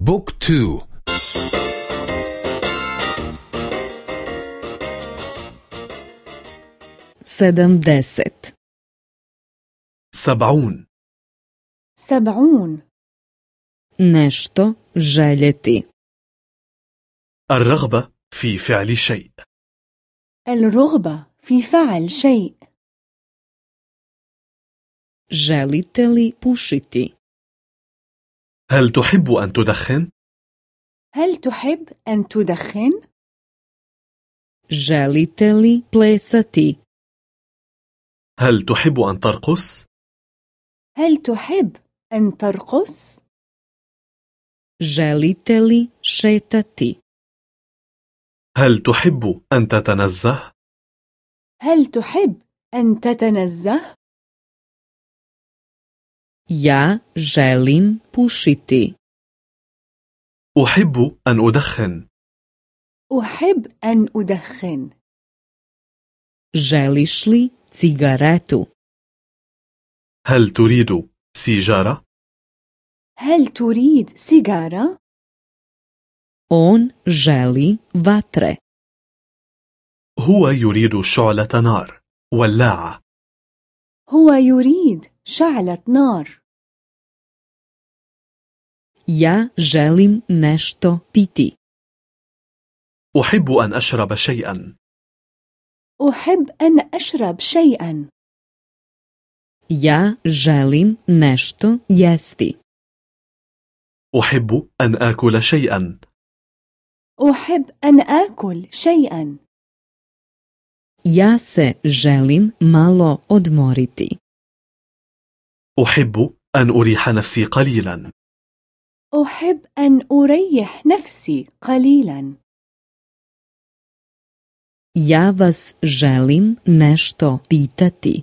بوك تو. sedamdeset سبعون. سبعون. nešto željeti الرغبة في فعل شيء. الرغبة في فعل شيء. li pušiti هل تحب أن تدخن؟ هل تحب أن تدخن؟ želite li plesati هل تحب أن ترقص؟ هل تحب أن ترقص؟ želite li šetati هل تحب أن تتنزه؟ هل تحب أن تتنزه؟ Ja želim pušiti. أحب أن أدخن. أحب أن أدخن. Želiš li cigaretu? هل تريد سيجارة؟ هل تريد سيجارة؟ on želi vatre. هو يريد شعلة نار ولاعة هو يريد شعلة نار. Ja želim nešto piti. أحب أن أشرب شيئا. أحب أن أشرب شيئا. Ja želim nešto jesti. أحب أن آكل شيئا. أحب أن آكل شيئا. Ja se želim malo odmoriti. أحب أن أريح نفسي قليلا. أحب أن أريح نفسي قليلا. Ja vas želim nešto pitati.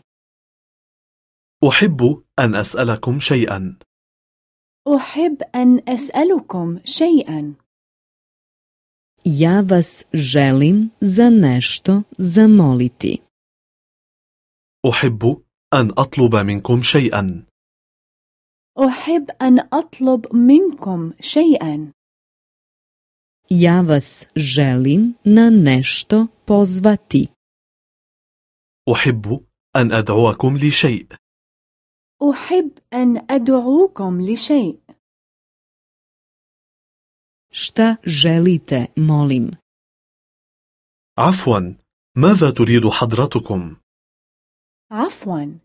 أحب أن أسألكم شيئا. أحب أن أسألكم شيئا. Ja vas želim za nešto zamoliti. أحب أن أطلب منكم شيئا. أحب أن أطلب منكم شيئا. Ja vas želim na nešto pozvati. أحب أن أدعوكم لشيء. أحب أن أدعوكم لشيء. Šta želite molim? عفوا ماذا تريد حضرتكم؟ عفوا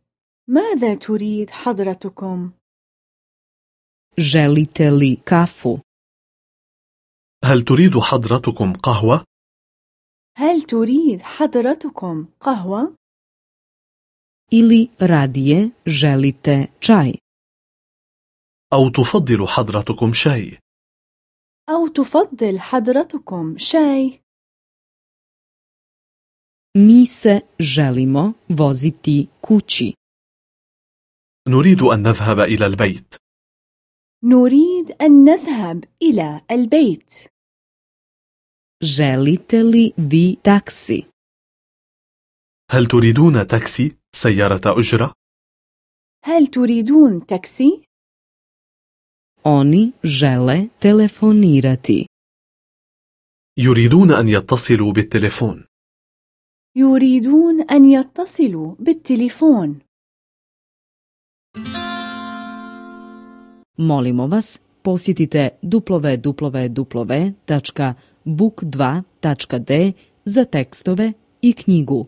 ماذا تريد حضرتكم؟ Želite li kafu هل تريد حضرتكم قهوة؟ هل تريد حضرتكم قهوة؟ ili radije želite čaj أو تفضل حضرتكم شاي؟ أو تفضل حضرتكم شاي؟ mi se želimo voziti kući نريد أن نذهب إلى البيت نريد أن نذهب إلى البيت želite li vi taksi هل تريدون تاكسي؟ سيارة أجرة؟ هل تريدون تاكسي؟ oni žele telefonirati يريدون أن يتصلوا بالتليفون يريدون أن يتصلوا بالتليفون molimo vas posjetite www.book2.d za tekstove i knjigu